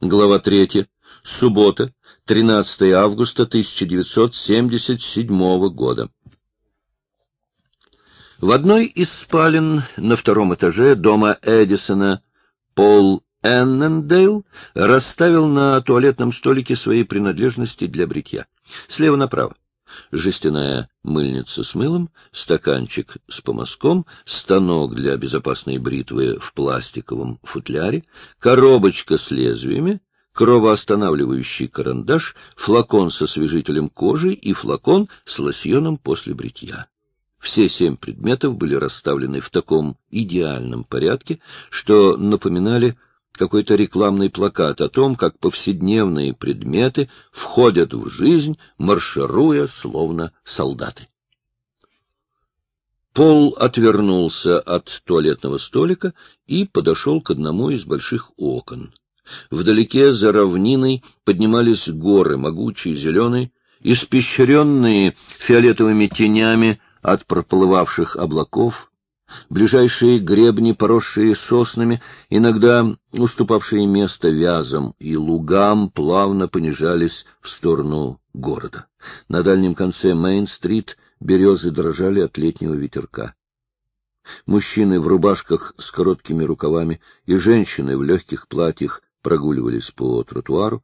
Глава 3. Суббота, 13 августа 1977 года. В одной из спален на втором этаже дома Эдисона Пол Эннендейл расставил на туалетном столике свои принадлежности для бритья. Слева направо жестяная мыльница с мылом, стаканчик с помазком, станок для безопасной бритвы в пластиковом футляре, коробочка с лезвиями, кровоостанавливающий карандаш, флакон со освежителем кожи и флакон с лосьоном после бритья. Все семь предметов были расставлены в таком идеальном порядке, что напоминали какой-то рекламный плакат о том, как повседневные предметы входят в жизнь, маршируя словно солдаты. Пол отвернулся от туалетного столика и подошел к одному из больших окон. Вдалеке за равниной поднимались горы, могучие, зеленые, испещренные фиолетовыми тенями от проплывавших облаков, Ближайшие гребни, поросшие соснами, иногда уступавшие место вязам и лугам, плавно понижались в сторону города. На дальнем конце Мейн-стрит березы дрожали от летнего ветерка. Мужчины в рубашках с короткими рукавами и женщины в легких платьях прогуливались по тротуару.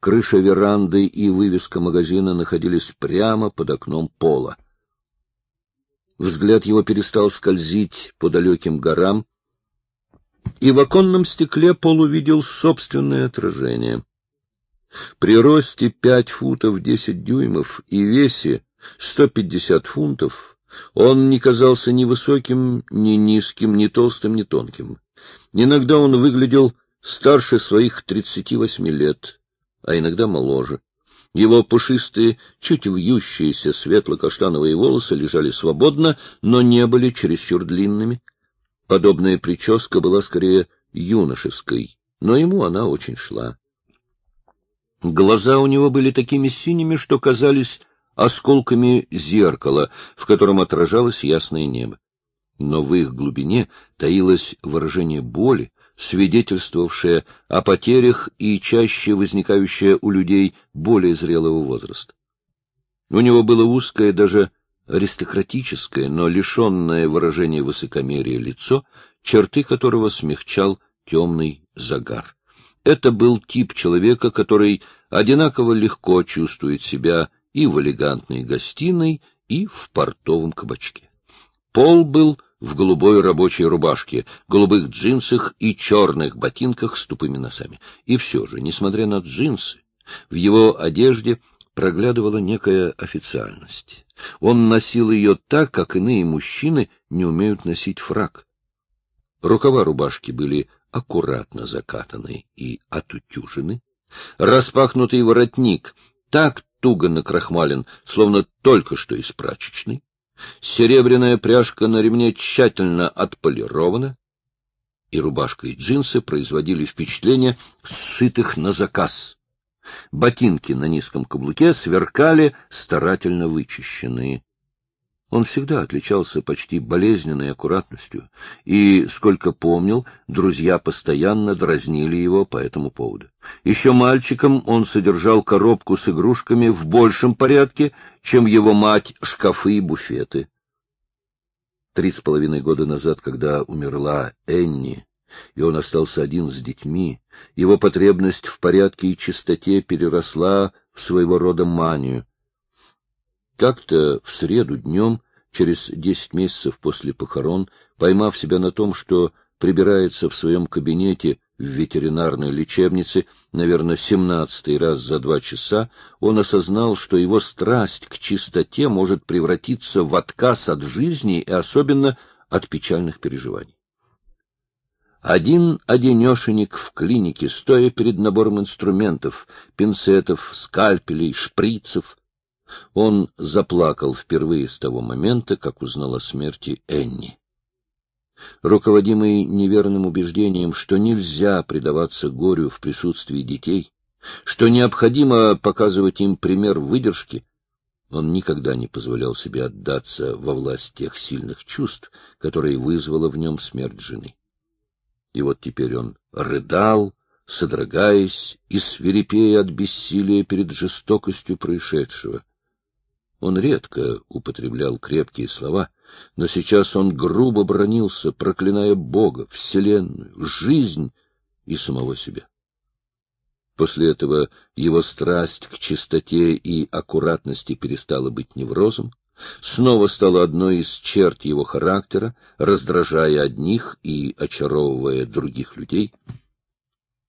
Крыша веранды и вывеска магазина находились прямо под окном пола. Взгляд его перестал скользить по далеким горам, и в оконном стекле Пол увидел собственное отражение. При росте пять футов десять дюймов и весе сто пятьдесят фунтов он не казался ни высоким, ни низким, ни толстым, ни тонким. Иногда он выглядел старше своих тридцати восьми лет, а иногда моложе. Его пушистые, чуть вьющиеся светло-каштановые волосы лежали свободно, но не были чересчур длинными. Подобная прическа была скорее юношеской, но ему она очень шла. Глаза у него были такими синими, что казались осколками зеркала, в котором отражалось ясное небо. Но в их глубине таилось выражение боли, свидетельствовавшее о потерях и чаще возникающее у людей более зрелого возраста. У него было узкое, даже аристократическое, но лишенное выражения высокомерия лицо, черты которого смягчал темный загар. Это был тип человека, который одинаково легко чувствует себя и в элегантной гостиной, и в портовом кабачке. Пол был в голубой рабочей рубашке, голубых джинсах и черных ботинках с тупыми носами. И все же, несмотря на джинсы, в его одежде проглядывала некая официальность. Он носил ее так, как иные мужчины не умеют носить фрак. Рукава рубашки были аккуратно закатаны и отутюжены. Распахнутый воротник так туго накрахмален, словно только что из прачечной. Серебряная пряжка на ремне тщательно отполирована, и рубашка и джинсы производили впечатление сшитых на заказ. Ботинки на низком каблуке сверкали, старательно вычищенные. Он всегда отличался почти болезненной аккуратностью, и, сколько помнил, друзья постоянно дразнили его по этому поводу. Еще мальчиком он содержал коробку с игрушками в большем порядке, чем его мать шкафы и буфеты. Три с половиной года назад, когда умерла Энни, и он остался один с детьми, его потребность в порядке и чистоте переросла в своего рода манию. Как-то в среду днем, через десять месяцев после похорон, поймав себя на том, что прибирается в своем кабинете в ветеринарной лечебнице, наверное, семнадцатый раз за два часа, он осознал, что его страсть к чистоте может превратиться в отказ от жизни и особенно от печальных переживаний. Один одинешенек в клинике, стоя перед набором инструментов, пинцетов, скальпелей, шприцев, он заплакал впервые с того момента, как узнал о смерти Энни. Руководимый неверным убеждением, что нельзя предаваться горю в присутствии детей, что необходимо показывать им пример выдержки, он никогда не позволял себе отдаться во власть тех сильных чувств, которые вызвала в нем смерть жены. И вот теперь он рыдал, содрогаясь и свирепея от бессилия перед жестокостью происшедшего. Он редко употреблял крепкие слова, но сейчас он грубо бронился, проклиная Бога, Вселенную, жизнь и самого себя. После этого его страсть к чистоте и аккуратности перестала быть неврозом, снова стала одной из черт его характера, раздражая одних и очаровывая других людей.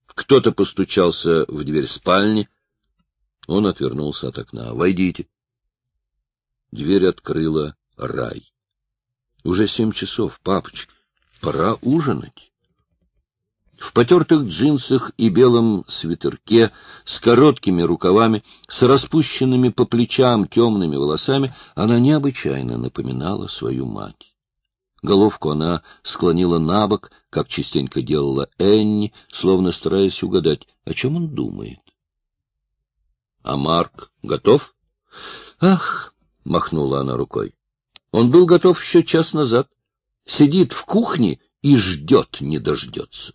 Кто-то постучался в дверь спальни. Он отвернулся от окна. «Войдите». Дверь открыла рай. «Уже семь часов, папочка. Пора ужинать». В потертых джинсах и белом свитерке, с короткими рукавами, с распущенными по плечам темными волосами, она необычайно напоминала свою мать. Головку она склонила на бок, как частенько делала Энни, словно стараясь угадать, о чем он думает. — А Марк готов? — Ах! — махнула она рукой. — Он был готов еще час назад. Сидит в кухне и ждет, не дождется.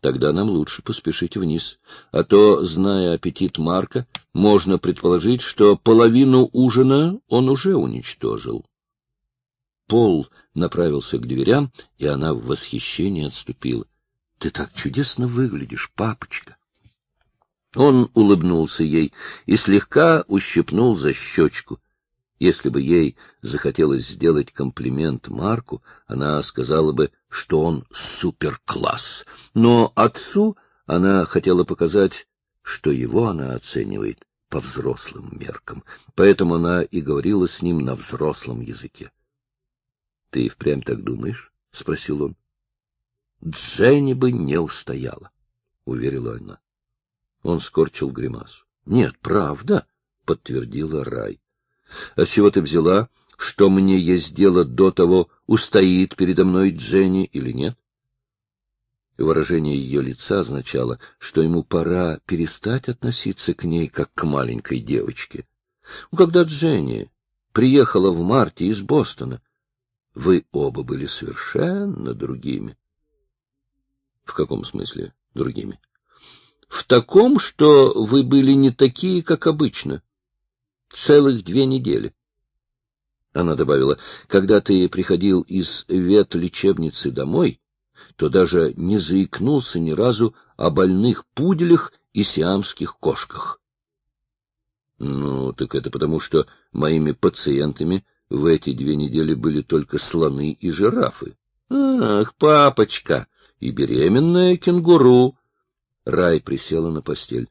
Тогда нам лучше поспешить вниз, а то, зная аппетит Марка, можно предположить, что половину ужина он уже уничтожил. Пол направился к дверям, и она в восхищении отступила. — Ты так чудесно выглядишь, папочка! Он улыбнулся ей и слегка ущипнул за щечку. Если бы ей захотелось сделать комплимент Марку, она сказала бы, что он суперкласс. Но отцу она хотела показать, что его она оценивает по взрослым меркам, поэтому она и говорила с ним на взрослом языке. — Ты впрямь так думаешь? — спросил он. — Дженни бы не устояла, — уверила она. Он скорчил гримасу. — Нет, правда, — подтвердила Рай. — А с чего ты взяла, что мне есть дело до того, устоит передо мной Дженни или нет? Выражение ее лица означало, что ему пора перестать относиться к ней, как к маленькой девочке. Когда Дженни приехала в марте из Бостона, вы оба были совершенно другими. — В каком смысле другими? — В таком, что вы были не такие, как обычно. Целых две недели. Она добавила, когда ты приходил из ветлечебницы домой, то даже не заикнулся ни разу о больных пуделях и сиамских кошках. Ну, так это потому, что моими пациентами в эти две недели были только слоны и жирафы. Ах, папочка! И беременная кенгуру! Рай присела на постель.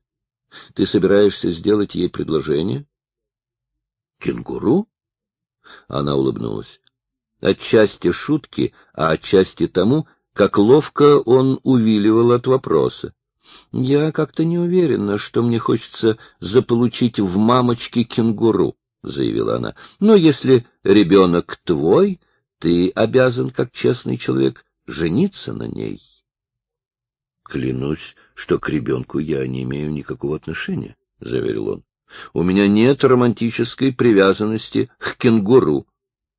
Ты собираешься сделать ей предложение? Кенгуру? Она улыбнулась. Отчасти шутки, а отчасти тому, как ловко он увиливал от вопроса. Я как-то не уверена, что мне хочется заполучить в мамочке кенгуру. — заявила она. — Но если ребенок твой, ты обязан, как честный человек, жениться на ней. — Клянусь, что к ребенку я не имею никакого отношения, — заверил он. — У меня нет романтической привязанности к кенгуру.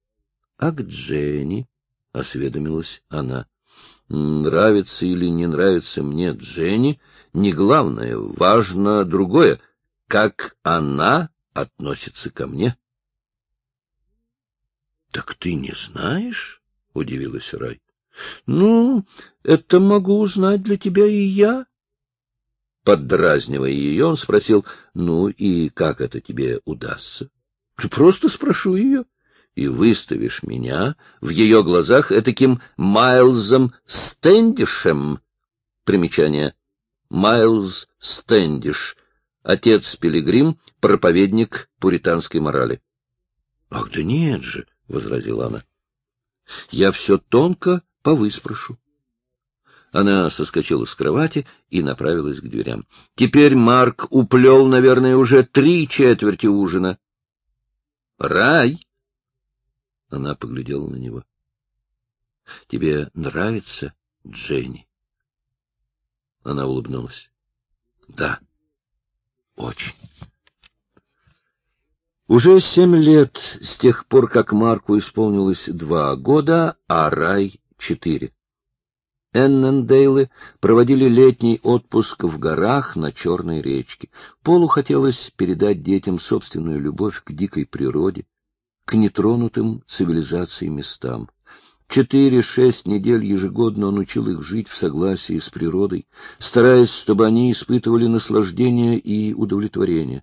— А к Дженни? — осведомилась она. — Нравится или не нравится мне Дженни, не главное, важно другое, как она относится ко мне. — Так ты не знаешь? — удивилась Рай. — Ну, это могу узнать для тебя и я. Поддразнивая ее, он спросил, — Ну и как это тебе удастся? — Просто спрошу ее. И выставишь меня в ее глазах этаким Майлзом Стэндишем. Примечание. Майлз Стэндиш — Отец Пилигрим — проповедник пуританской морали. — Ах, да нет же, — возразила она. — Я все тонко повыспрошу. Она соскочила с кровати и направилась к дверям. Теперь Марк уплел, наверное, уже три четверти ужина. — Рай! Она поглядела на него. — Тебе нравится Дженни? Она улыбнулась. — Да. — очень. Уже семь лет с тех пор, как Марку исполнилось два года, а Рай — четыре. Эннендейлы проводили летний отпуск в горах на Черной речке. Полу хотелось передать детям собственную любовь к дикой природе, к нетронутым цивилизацией местам. Четыре-шесть недель ежегодно он учил их жить в согласии с природой, стараясь, чтобы они испытывали наслаждение и удовлетворение.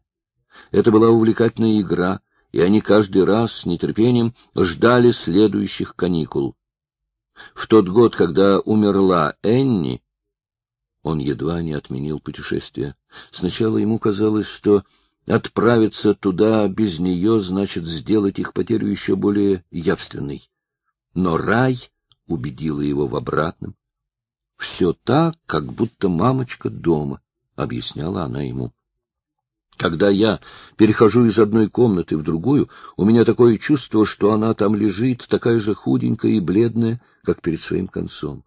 Это была увлекательная игра, и они каждый раз с нетерпением ждали следующих каникул. В тот год, когда умерла Энни, он едва не отменил путешествие. Сначала ему казалось, что отправиться туда без нее значит сделать их потерю еще более явственной. Но рай убедила его в обратном. «Все так, как будто мамочка дома», — объясняла она ему. Когда я перехожу из одной комнаты в другую, у меня такое чувство, что она там лежит, такая же худенькая и бледная, как перед своим концом.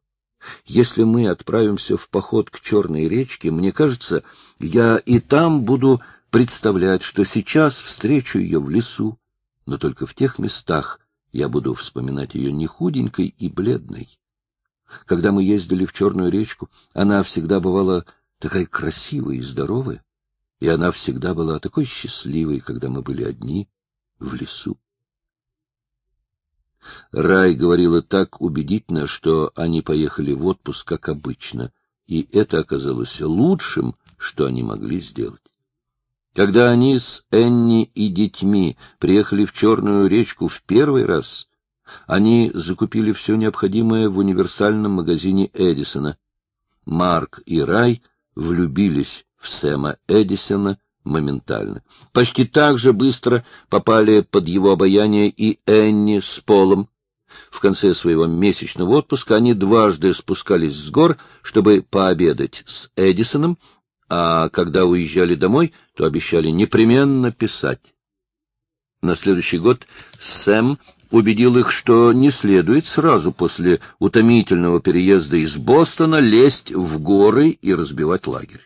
Если мы отправимся в поход к Черной речке, мне кажется, я и там буду представлять, что сейчас встречу ее в лесу, но только в тех местах я буду вспоминать ее не худенькой и бледной. Когда мы ездили в Черную речку, она всегда бывала такая красивая и здоровая, и она всегда была такой счастливой, когда мы были одни в лесу. Рай говорила так убедительно, что они поехали в отпуск, как обычно, и это оказалось лучшим, что они могли сделать. Когда они с Энни и детьми приехали в Черную речку в первый раз, они закупили все необходимое в универсальном магазине Эдисона. Марк и Рай влюбились в Сэма Эдисона моментально. Почти так же быстро попали под его обаяние и Энни с Полом. В конце своего месячного отпуска они дважды спускались с гор, чтобы пообедать с Эдисоном, а когда уезжали домой, то обещали непременно писать. На следующий год Сэм убедил их, что не следует сразу после утомительного переезда из Бостона лезть в горы и разбивать лагерь.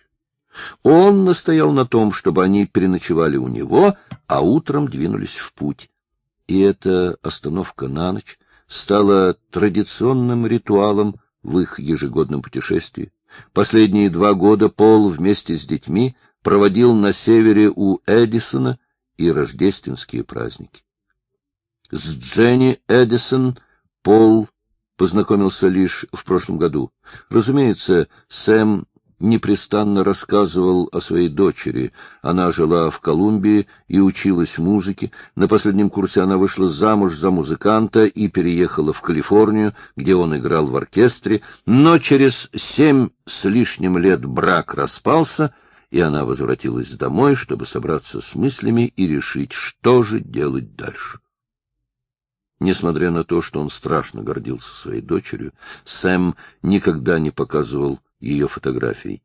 Он настоял на том, чтобы они переночевали у него, а утром двинулись в путь. И эта остановка на ночь стала традиционным ритуалом в их ежегодном путешествии. Последние два года Пол вместе с детьми проводил на севере у Эдисона и рождественские праздники. С Дженни Эдисон Пол познакомился лишь в прошлом году. Разумеется, Сэм непрестанно рассказывал о своей дочери. Она жила в Колумбии и училась музыке. На последнем курсе она вышла замуж за музыканта и переехала в Калифорнию, где он играл в оркестре. Но через семь с лишним лет брак распался, и она возвратилась домой, чтобы собраться с мыслями и решить, что же делать дальше. Несмотря на то, что он страшно гордился своей дочерью, Сэм никогда не показывал ее фотографий.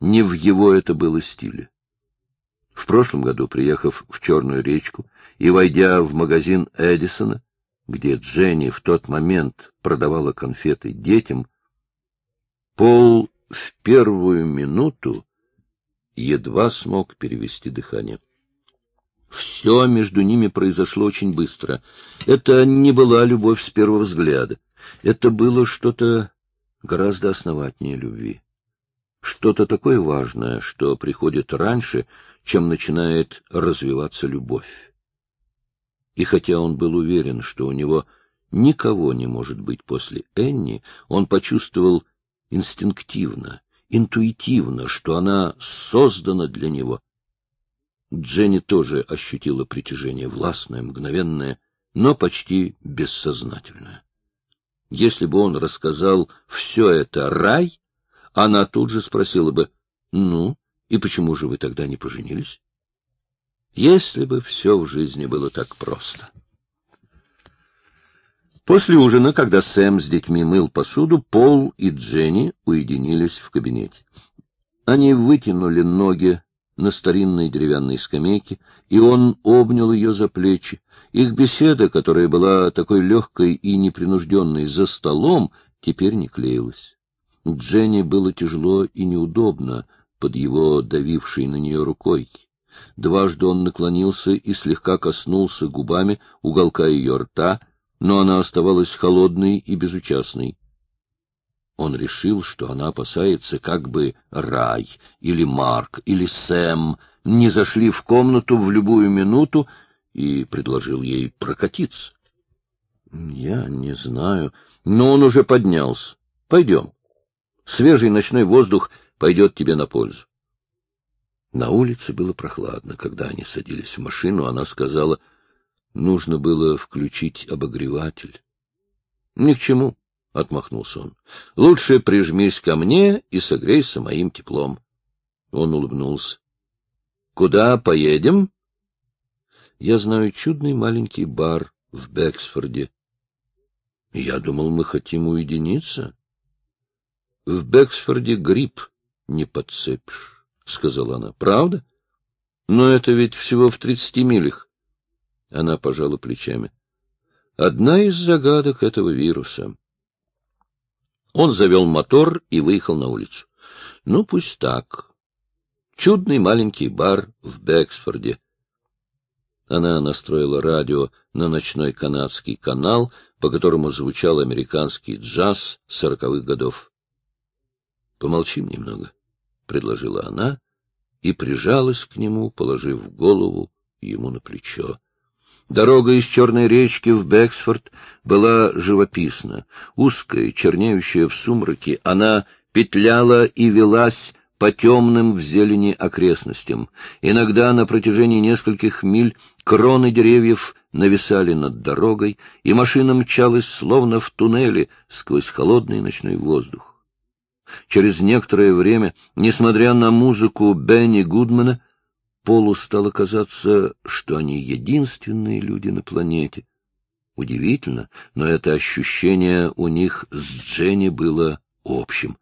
Не в его это было стиле. В прошлом году, приехав в Черную речку и войдя в магазин Эдисона, где Дженни в тот момент продавала конфеты детям, Пол в первую минуту едва смог перевести дыхание. Все между ними произошло очень быстро. Это не была любовь с первого взгляда. Это было что-то гораздо основательнее любви. Что-то такое важное, что приходит раньше, чем начинает развиваться любовь. И хотя он был уверен, что у него никого не может быть после Энни, он почувствовал инстинктивно, интуитивно, что она создана для него. Дженни тоже ощутила притяжение властное, мгновенное, но почти бессознательное. Если бы он рассказал все это рай, она тут же спросила бы, «Ну, и почему же вы тогда не поженились?» Если бы все в жизни было так просто. После ужина, когда Сэм с детьми мыл посуду, Пол и Дженни уединились в кабинете. Они вытянули ноги на старинной деревянной скамейке, и он обнял ее за плечи. Их беседа, которая была такой легкой и непринужденной за столом, теперь не клеилась. Дженни было тяжело и неудобно под его давившей на нее рукой. Дважды он наклонился и слегка коснулся губами уголка ее рта, но она оставалась холодной и безучастной. Он решил, что она опасается, как бы Рай или Марк или Сэм не зашли в комнату в любую минуту и предложил ей прокатиться. — Я не знаю, но он уже поднялся. Пойдем. Свежий ночной воздух пойдет тебе на пользу. На улице было прохладно. Когда они садились в машину, она сказала, нужно было включить обогреватель. — Ни к чему, — отмахнулся он. — Лучше прижмись ко мне и согрейся моим теплом. Он улыбнулся. — Куда поедем? — Я знаю чудный маленький бар в Бексфорде. — Я думал, мы хотим уединиться. — В Бексфорде грипп не подцепишь, — сказала она. — Правда? Но это ведь всего в тридцати милях. Она пожала плечами. Одна из загадок этого вируса. Он завел мотор и выехал на улицу. Ну, пусть так. Чудный маленький бар в Бексфорде. Она настроила радио на ночной канадский канал, по которому звучал американский джаз сороковых годов. — Помолчим немного, — предложила она и прижалась к нему, положив голову ему на плечо. Дорога из Черной речки в Бексфорд была живописна. Узкая, чернеющая в сумраке, она петляла и велась по темным в зелени окрестностям. Иногда на протяжении нескольких миль кроны деревьев нависали над дорогой, и машина мчалась словно в туннеле сквозь холодный ночной воздух. Через некоторое время, несмотря на музыку Бенни Гудмана, Полу стало казаться, что они единственные люди на планете. Удивительно, но это ощущение у них с Дженни было общим.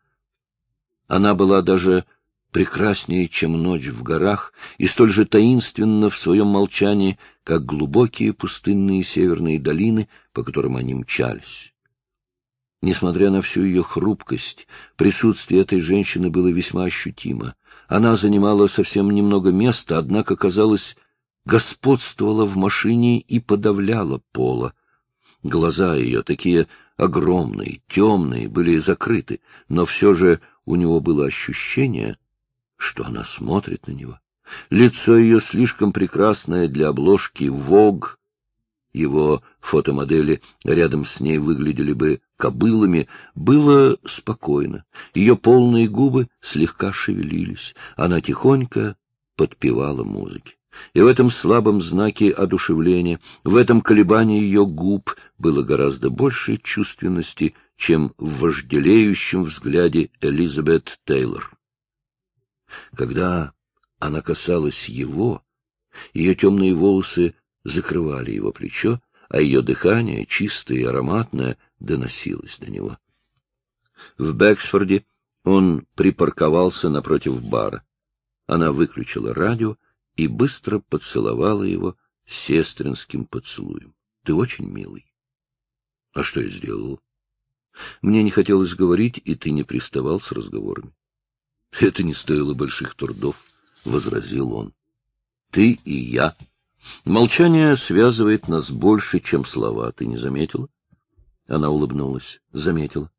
Она была даже прекраснее, чем ночь в горах, и столь же таинственна в своем молчании, как глубокие пустынные северные долины, по которым они мчались. Несмотря на всю ее хрупкость, присутствие этой женщины было весьма ощутимо. Она занимала совсем немного места, однако, казалось, господствовала в машине и подавляла пола. Глаза ее, такие огромные, темные, были закрыты, но все же у него было ощущение, что она смотрит на него. Лицо ее слишком прекрасное для обложки «Вог», его фотомодели рядом с ней выглядели бы кобылами, было спокойно. Ее полные губы слегка шевелились. Она тихонько подпевала музыке. И в этом слабом знаке одушевления, в этом колебании ее губ было гораздо больше чувственности, чем в вожделеющем взгляде Элизабет Тейлор. Когда она касалась его, ее темные волосы закрывали его плечо, а ее дыхание, чистое и ароматное, доносилось до него. В Бэксфорде он припарковался напротив бара. Она выключила радио и быстро поцеловала его сестринским поцелуем. — Ты очень милый. — А что я сделал? — Мне не хотелось говорить, и ты не приставал с разговорами. — Это не стоило больших трудов, — возразил он. — Ты и я Молчание связывает нас больше, чем слова. Ты не заметила? Она улыбнулась. Заметила.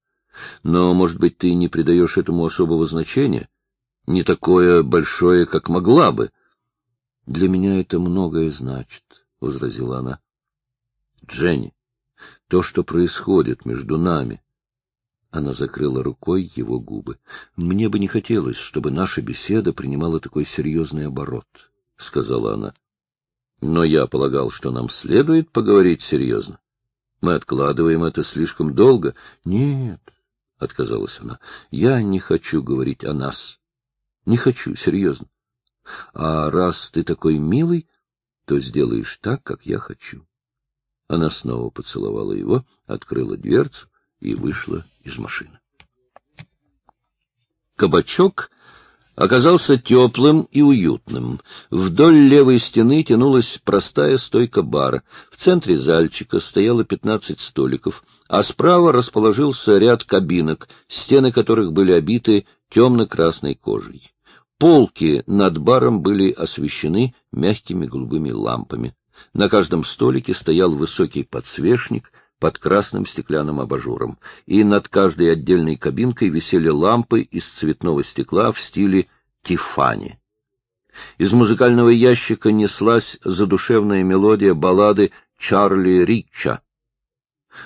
Но, может быть, ты не придаешь этому особого значения? Не такое большое, как могла бы. Для меня это многое значит, — возразила она. Дженни, то, что происходит между нами. Она закрыла рукой его губы. Мне бы не хотелось, чтобы наша беседа принимала такой серьезный оборот, — сказала она. Но я полагал, что нам следует поговорить серьезно. Мы откладываем это слишком долго. Нет, — отказалась она, — я не хочу говорить о нас. Не хочу, серьезно. А раз ты такой милый, то сделаешь так, как я хочу. Она снова поцеловала его, открыла дверцу и вышла из машины. Кабачок оказался теплым и уютным. Вдоль левой стены тянулась простая стойка бара. В центре зальчика стояло пятнадцать столиков, а справа расположился ряд кабинок, стены которых были обиты темно-красной кожей. Полки над баром были освещены мягкими голубыми лампами. На каждом столике стоял высокий подсвечник, под красным стеклянным абажуром, и над каждой отдельной кабинкой висели лампы из цветного стекла в стиле Тифани. Из музыкального ящика неслась задушевная мелодия баллады Чарли Рича.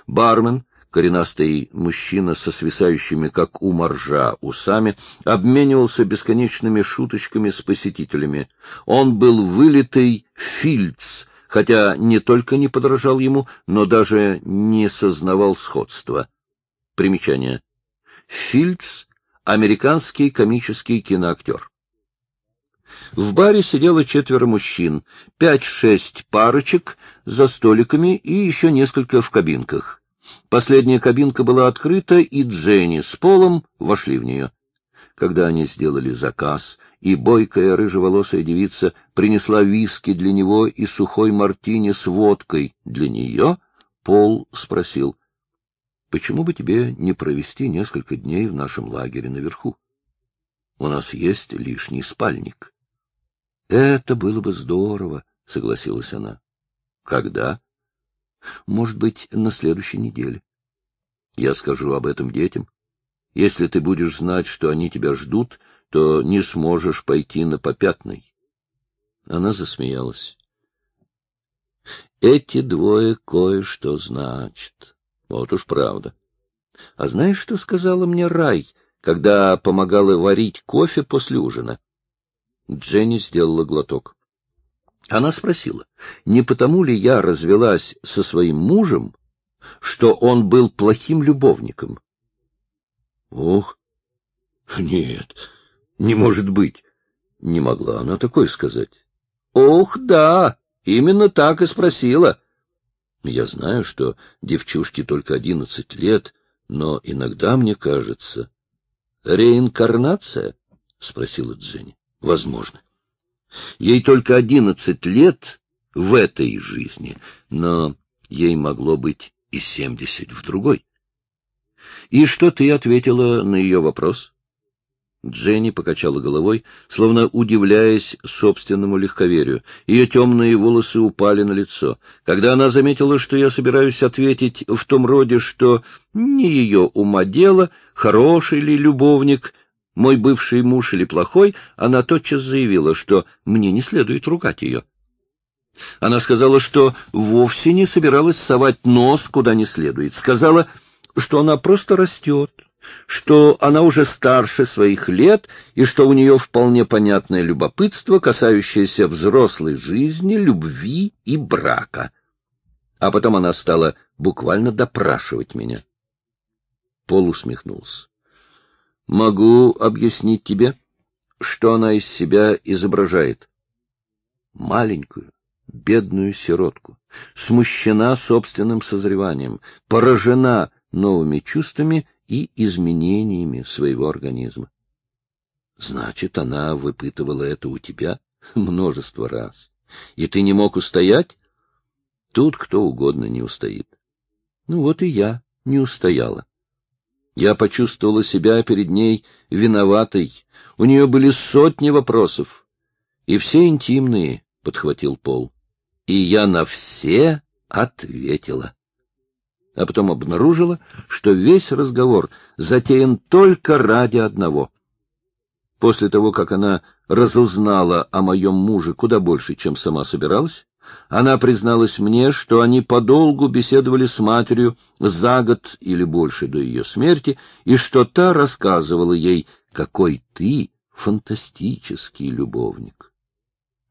Бармен, коренастый мужчина со свисающими, как у моржа, усами, обменивался бесконечными шуточками с посетителями. Он был вылитый Фильц, хотя не только не подражал ему, но даже не сознавал сходства. Примечание. Фильц — американский комический киноактер. В баре сидело четверо мужчин, пять-шесть парочек за столиками и еще несколько в кабинках. Последняя кабинка была открыта, и Дженни с Полом вошли в нее. Когда они сделали заказ, и бойкая рыжеволосая девица принесла виски для него и сухой мартини с водкой для нее, Пол спросил, «Почему бы тебе не провести несколько дней в нашем лагере наверху? У нас есть лишний спальник». Это было бы здорово, согласилась она. Когда? Может быть, на следующей неделе. Я скажу об этом детям. Если ты будешь знать, что они тебя ждут, то не сможешь пойти на попятный. Она засмеялась. Эти двое кое-что значат. Вот уж правда. А знаешь, что сказала мне Рай, когда помогала варить кофе после ужина? Дженни сделала глоток. Она спросила, не потому ли я развелась со своим мужем, что он был плохим любовником? — Ох, нет, не может быть. Не могла она такое сказать. — Ох, да, именно так и спросила. Я знаю, что девчушке только одиннадцать лет, но иногда мне кажется... — Реинкарнация? — спросила Дженни. Возможно. Ей только одиннадцать лет в этой жизни, но ей могло быть и семьдесят в другой. И что ты ответила на ее вопрос? Дженни покачала головой, словно удивляясь собственному легковерию. Ее темные волосы упали на лицо. Когда она заметила, что я собираюсь ответить в том роде, что не ее ума дело, хороший ли любовник, мой бывший муж или плохой, она тотчас заявила, что мне не следует ругать ее. Она сказала, что вовсе не собиралась совать нос куда не следует. Сказала, что она просто растет, что она уже старше своих лет и что у нее вполне понятное любопытство, касающееся взрослой жизни, любви и брака. А потом она стала буквально допрашивать меня. Пол усмехнулся. Могу объяснить тебе, что она из себя изображает. Маленькую, бедную сиротку, смущена собственным созреванием, поражена новыми чувствами и изменениями своего организма. Значит, она выпытывала это у тебя множество раз. И ты не мог устоять? Тут кто угодно не устоит. Ну вот и я не устояла. Я почувствовала себя перед ней виноватой. У нее были сотни вопросов. И все интимные, — подхватил Пол. И я на все ответила. А потом обнаружила, что весь разговор затеян только ради одного. После того, как она разузнала о моем муже куда больше, чем сама собиралась, она призналась мне, что они подолгу беседовали с матерью за год или больше до ее смерти, и что та рассказывала ей, какой ты фантастический любовник.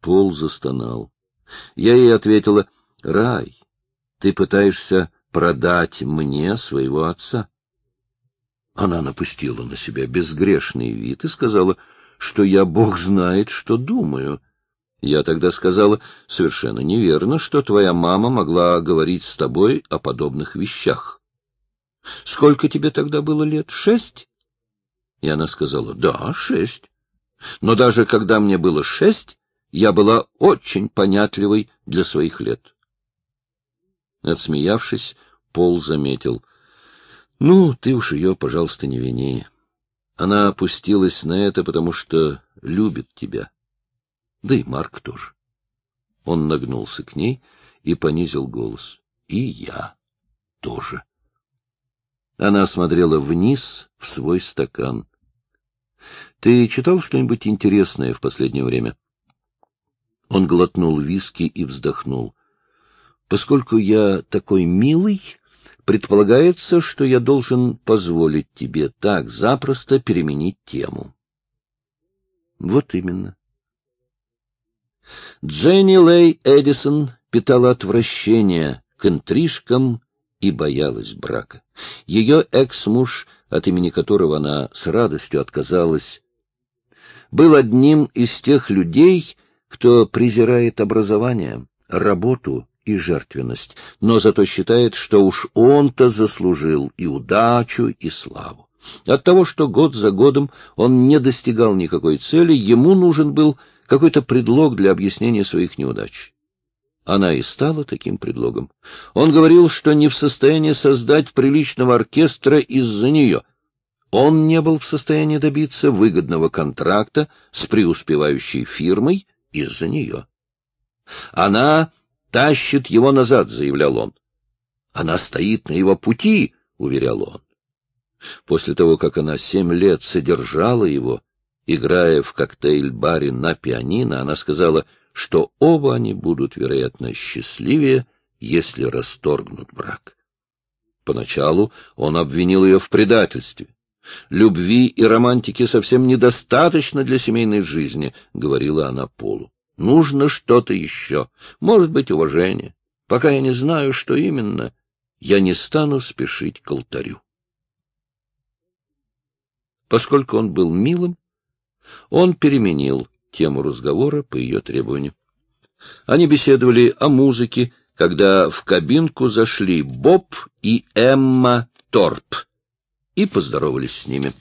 Пол застонал. Я ей ответила, «Рай, ты пытаешься продать мне своего отца». Она напустила на себя безгрешный вид и сказала, что я, Бог знает, что думаю — я тогда сказала, совершенно неверно, что твоя мама могла говорить с тобой о подобных вещах. Сколько тебе тогда было лет? Шесть? И она сказала, да, шесть. Но даже когда мне было шесть, я была очень понятливой для своих лет. Отсмеявшись, Пол заметил. — Ну, ты уж ее, пожалуйста, не вини. Она опустилась на это, потому что любит тебя. — да и Марк тоже. Он нагнулся к ней и понизил голос. И я. тоже. Она смотрела вниз в свой стакан. — Ты читал что-нибудь интересное в последнее время? Он глотнул виски и вздохнул. — Поскольку я такой милый, предполагается, что я должен позволить тебе так запросто переменить тему. — Вот именно. Дженни Лей Эдисон питала отвращение к интрижкам и боялась брака. Ее экс-муж, от имени которого она с радостью отказалась, был одним из тех людей, кто презирает образование, работу и жертвенность, но зато считает, что уж он-то заслужил и удачу, и славу. От того, что год за годом он не достигал никакой цели, ему нужен был какой-то предлог для объяснения своих неудач. Она и стала таким предлогом. Он говорил, что не в состоянии создать приличного оркестра из-за нее. Он не был в состоянии добиться выгодного контракта с преуспевающей фирмой из-за нее. Она тащит его назад, заявлял он. Она стоит на его пути, уверял он. После того, как она семь лет содержала его, играя в коктейль-баре на пианино, она сказала — что оба они будут, вероятно, счастливее, если расторгнут брак. Поначалу он обвинил ее в предательстве. «Любви и романтики совсем недостаточно для семейной жизни», — говорила она Полу. «Нужно что-то еще, может быть, уважение. Пока я не знаю, что именно, я не стану спешить к алтарю». Поскольку он был милым, он переменил тему разговора по ее требованию. Они беседовали о музыке, когда в кабинку зашли Боб и Эмма Торп и поздоровались с ними.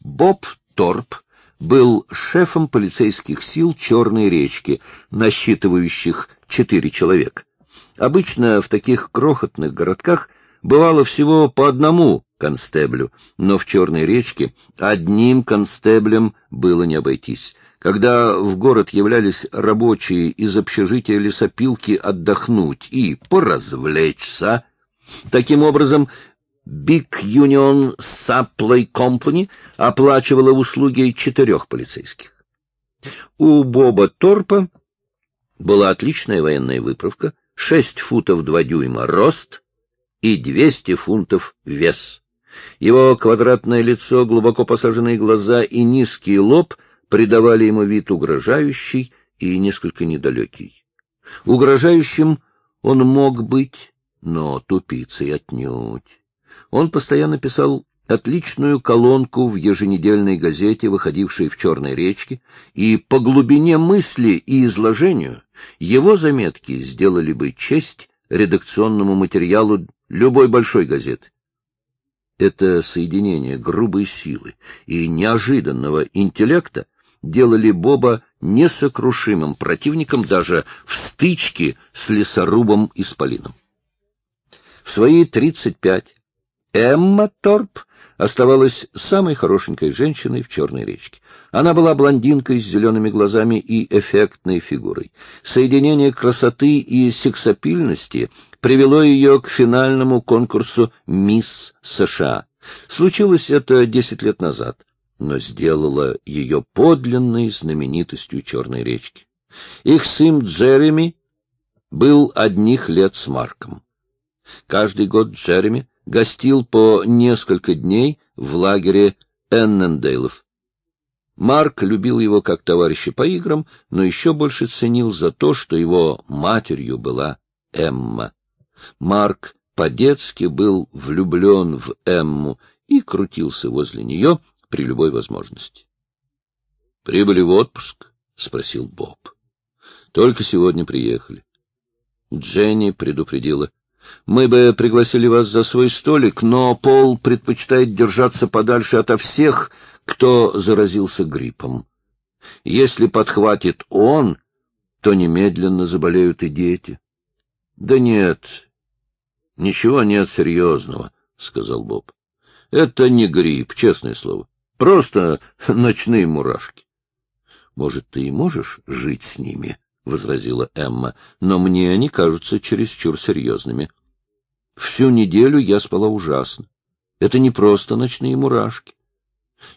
Боб Торп был шефом полицейских сил Черной речки, насчитывающих четыре человека. Обычно в таких крохотных городках бывало всего по одному констеблю, но в Черной речке одним констеблем было не обойтись. Когда в город являлись рабочие из общежития лесопилки отдохнуть и поразвлечься, таким образом Big Union Supply Company оплачивала услуги четырех полицейских. У Боба Торпа была отличная военная выправка, шесть футов два дюйма рост и двести фунтов вес. Его квадратное лицо, глубоко посаженные глаза и низкий лоб — придавали ему вид угрожающий и несколько недалекий. Угрожающим он мог быть, но тупицей отнюдь. Он постоянно писал отличную колонку в еженедельной газете, выходившей в Черной речке, и по глубине мысли и изложению его заметки сделали бы честь редакционному материалу любой большой газеты. Это соединение грубой силы и неожиданного интеллекта делали Боба несокрушимым противником даже в стычке с лесорубом Исполином. В свои 35 Эмма Торп оставалась самой хорошенькой женщиной в Черной речке. Она была блондинкой с зелеными глазами и эффектной фигурой. Соединение красоты и сексапильности привело ее к финальному конкурсу «Мисс США». Случилось это десять лет назад но сделала ее подлинной знаменитостью Черной речки. Их сын Джереми был одних лет с Марком. Каждый год Джереми гостил по несколько дней в лагере Эннендейлов. Марк любил его как товарища по играм, но еще больше ценил за то, что его матерью была Эмма. Марк по-детски был влюблен в Эмму и крутился возле нее, при любой возможности. — Прибыли в отпуск? — спросил Боб. — Только сегодня приехали. Дженни предупредила. — Мы бы пригласили вас за свой столик, но Пол предпочитает держаться подальше ото всех, кто заразился гриппом. Если подхватит он, то немедленно заболеют и дети. — Да нет, ничего нет серьезного, — сказал Боб. — Это не грипп, честное слово. Просто ночные мурашки. — Может, ты и можешь жить с ними, — возразила Эмма, — но мне они кажутся чересчур серьезными. Всю неделю я спала ужасно. Это не просто ночные мурашки.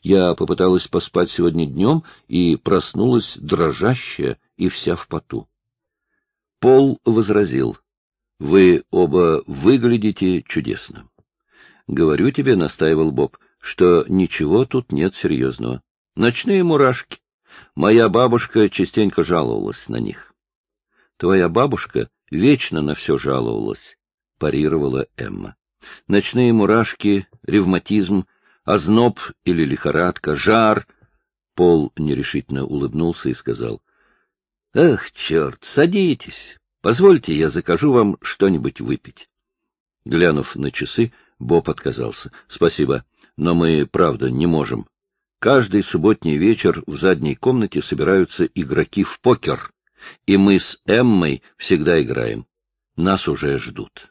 Я попыталась поспать сегодня днем и проснулась дрожащая и вся в поту. Пол возразил. — Вы оба выглядите чудесно. — Говорю тебе, — настаивал Боб, — что ничего тут нет серьезного. Ночные мурашки. Моя бабушка частенько жаловалась на них. — Твоя бабушка вечно на все жаловалась, — парировала Эмма. Ночные мурашки, ревматизм, озноб или лихорадка, жар. Пол нерешительно улыбнулся и сказал. — Эх, черт, садитесь. Позвольте, я закажу вам что-нибудь выпить. Глянув на часы, Боб отказался. — Спасибо, но мы, правда, не можем. Каждый субботний вечер в задней комнате собираются игроки в покер, и мы с Эммой всегда играем. Нас уже ждут. —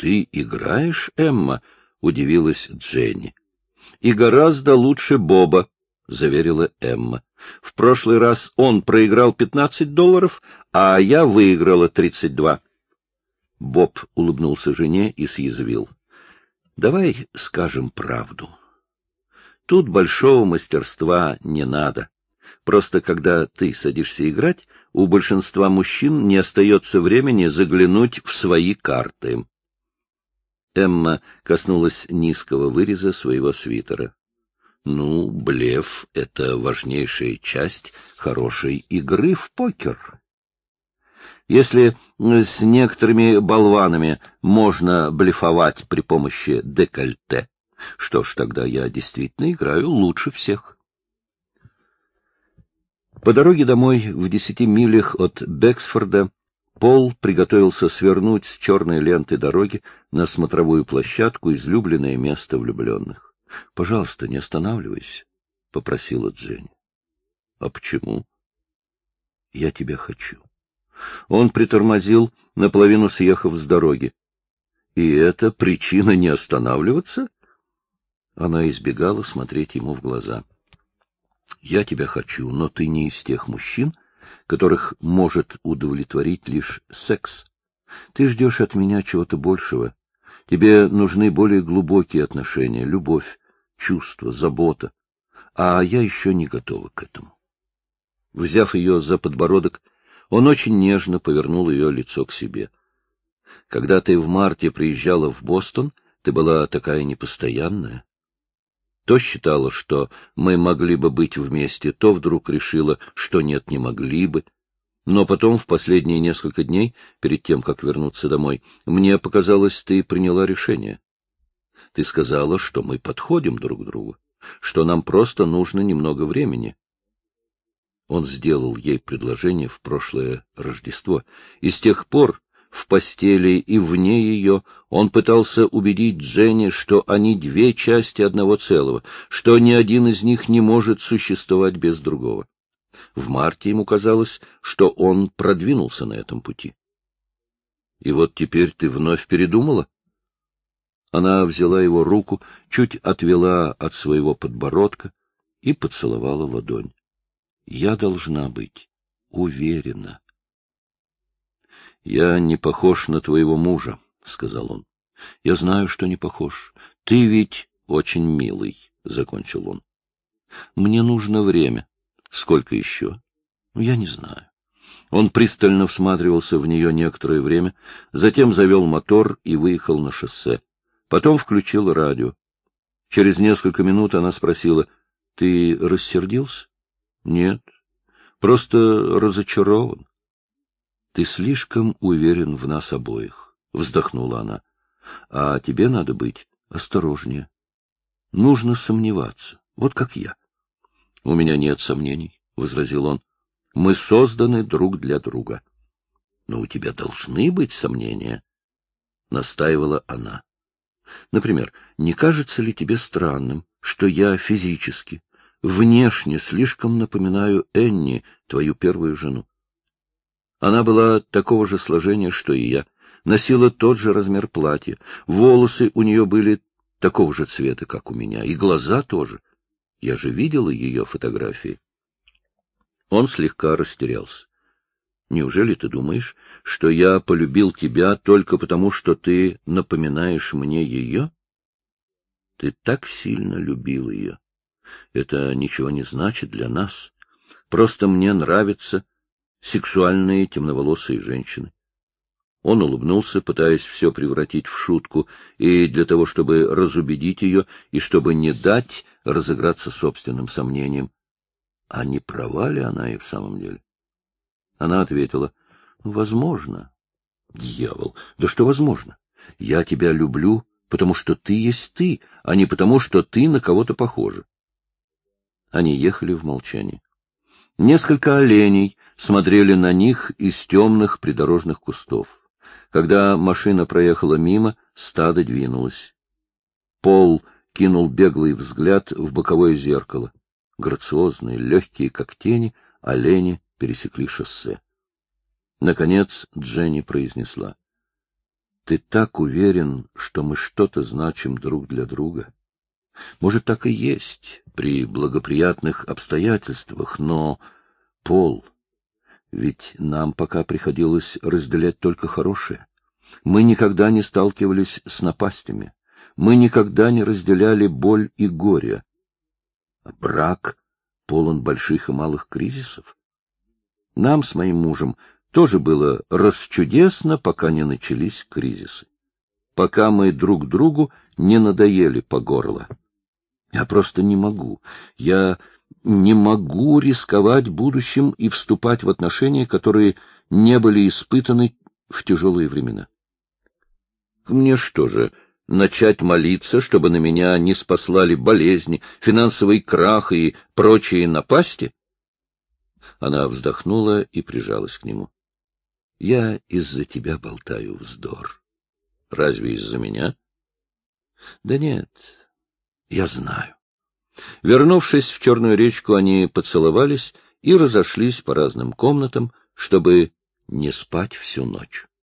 Ты играешь, Эмма? — удивилась Дженни. — И гораздо лучше Боба, — заверила Эмма. — В прошлый раз он проиграл пятнадцать долларов, а я выиграла тридцать два. Боб улыбнулся жене и съязвил. — Давай скажем правду. — Тут большого мастерства не надо. Просто когда ты садишься играть, у большинства мужчин не остается времени заглянуть в свои карты. Эмма коснулась низкого выреза своего свитера. Ну, блеф — это важнейшая часть хорошей игры в покер. Если с некоторыми болванами можно блефовать при помощи декольте, что ж, тогда я действительно играю лучше всех. По дороге домой в десяти милях от Бексфорда Пол приготовился свернуть с черной ленты дороги на смотровую площадку, излюбленное место влюбленных. — Пожалуйста, не останавливайся, — попросила Дженни. — А почему? — Я тебя хочу. Он притормозил, наполовину съехав с дороги. — И это причина не останавливаться? — она избегала смотреть ему в глаза. — Я тебя хочу, но ты не из тех мужчин, которых может удовлетворить лишь секс. Ты ждешь от меня чего-то большего. Тебе нужны более глубокие отношения, любовь, чувство, забота. А я еще не готова к этому. Взяв ее за подбородок, он очень нежно повернул ее лицо к себе. Когда ты в марте приезжала в Бостон, ты была такая непостоянная. То считала, что мы могли бы быть вместе, то вдруг решила, что нет, не могли бы. Но потом, в последние несколько дней, перед тем, как вернуться домой, мне показалось, ты приняла решение. Ты сказала, что мы подходим друг к другу, что нам просто нужно немного времени. Он сделал ей предложение в прошлое Рождество, и с тех пор в постели и вне ее, он пытался убедить Дженни, что они две части одного целого, что ни один из них не может существовать без другого. В марте ему казалось, что он продвинулся на этом пути. И вот теперь ты вновь передумала? Она взяла его руку, чуть отвела от своего подбородка и поцеловала ладонь. Я должна быть уверена. — Я не похож на твоего мужа, — сказал он. — Я знаю, что не похож. Ты ведь очень милый, — закончил он. — Мне нужно время. Сколько еще? — Я не знаю. Он пристально всматривался в нее некоторое время, затем завел мотор и выехал на шоссе. Потом включил радио. Через несколько минут она спросила, — Ты рассердился? — Нет, просто разочарован. — Ты слишком уверен в нас обоих, — вздохнула она. — А тебе надо быть осторожнее. Нужно сомневаться, вот как я. — У меня нет сомнений, — возразил он. — Мы созданы друг для друга. — Но у тебя должны быть сомнения, — настаивала она. — Например, не кажется ли тебе странным, что я физически, внешне слишком напоминаю Энни, твою первую жену? Она была такого же сложения, что и я, носила тот же размер платья, волосы у нее были такого же цвета, как у меня, и глаза тоже. Я же видела ее фотографии. Он слегка растерялся. Неужели ты думаешь, что я полюбил тебя только потому, что ты напоминаешь мне ее? Ты так сильно любил ее. Это ничего не значит для нас. Просто мне нравятся сексуальные темноволосые женщины. Он улыбнулся, пытаясь все превратить в шутку, и для того, чтобы разубедить ее, и чтобы не дать разыграться собственным сомнением. А не права ли она и в самом деле? Она ответила, — Возможно. Дьявол, да что возможно? Я тебя люблю, потому что ты есть ты, а не потому, что ты на кого-то похожа. Они ехали в молчании. Несколько оленей смотрели на них из темных придорожных кустов. Когда машина проехала мимо, стадо двинулось. Пол кинул беглый взгляд в боковое зеркало. Грациозные, легкие, как тени, олени пересекли шоссе. Наконец Дженни произнесла. — Ты так уверен, что мы что-то значим друг для друга? Может, так и есть при благоприятных обстоятельствах, но, Пол, ведь нам пока приходилось разделять только хорошее. Мы никогда не сталкивались с напастями. Мы никогда не разделяли боль и горе. Брак полон больших и малых кризисов. Нам с моим мужем тоже было расчудесно, пока не начались кризисы. Пока мы друг другу не надоели по горло. Я просто не могу. Я не могу рисковать будущим и вступать в отношения, которые не были испытаны в тяжелые времена. Мне что же, начать молиться, чтобы на меня не спаслали болезни, финансовый крах и прочие напасти? Она вздохнула и прижалась к нему. — Я из-за тебя болтаю вздор. — Разве из-за меня? — Да нет, я знаю. Вернувшись в Черную речку, они поцеловались и разошлись по разным комнатам, чтобы не спать всю ночь.